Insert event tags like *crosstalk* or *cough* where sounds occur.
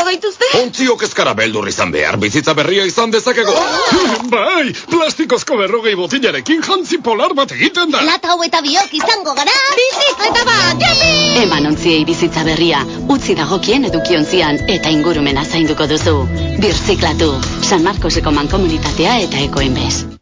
beldurtuko gaituzte? Ontziok ezkara beldur izan behar, bizitza berria izan dezakego. *gasps* bai, plastikozko berrogei botilarekin jantzi polar bat egiten da. Lata hau eta biok izango gara, bizitza eta bat, jali! Eman ontziei bizitza berria, utzi dagokien edukiontzian eta ingurumena zainduko duzu. Birziklatu, San Marcoseko mankomunitatea eta ekoenbez.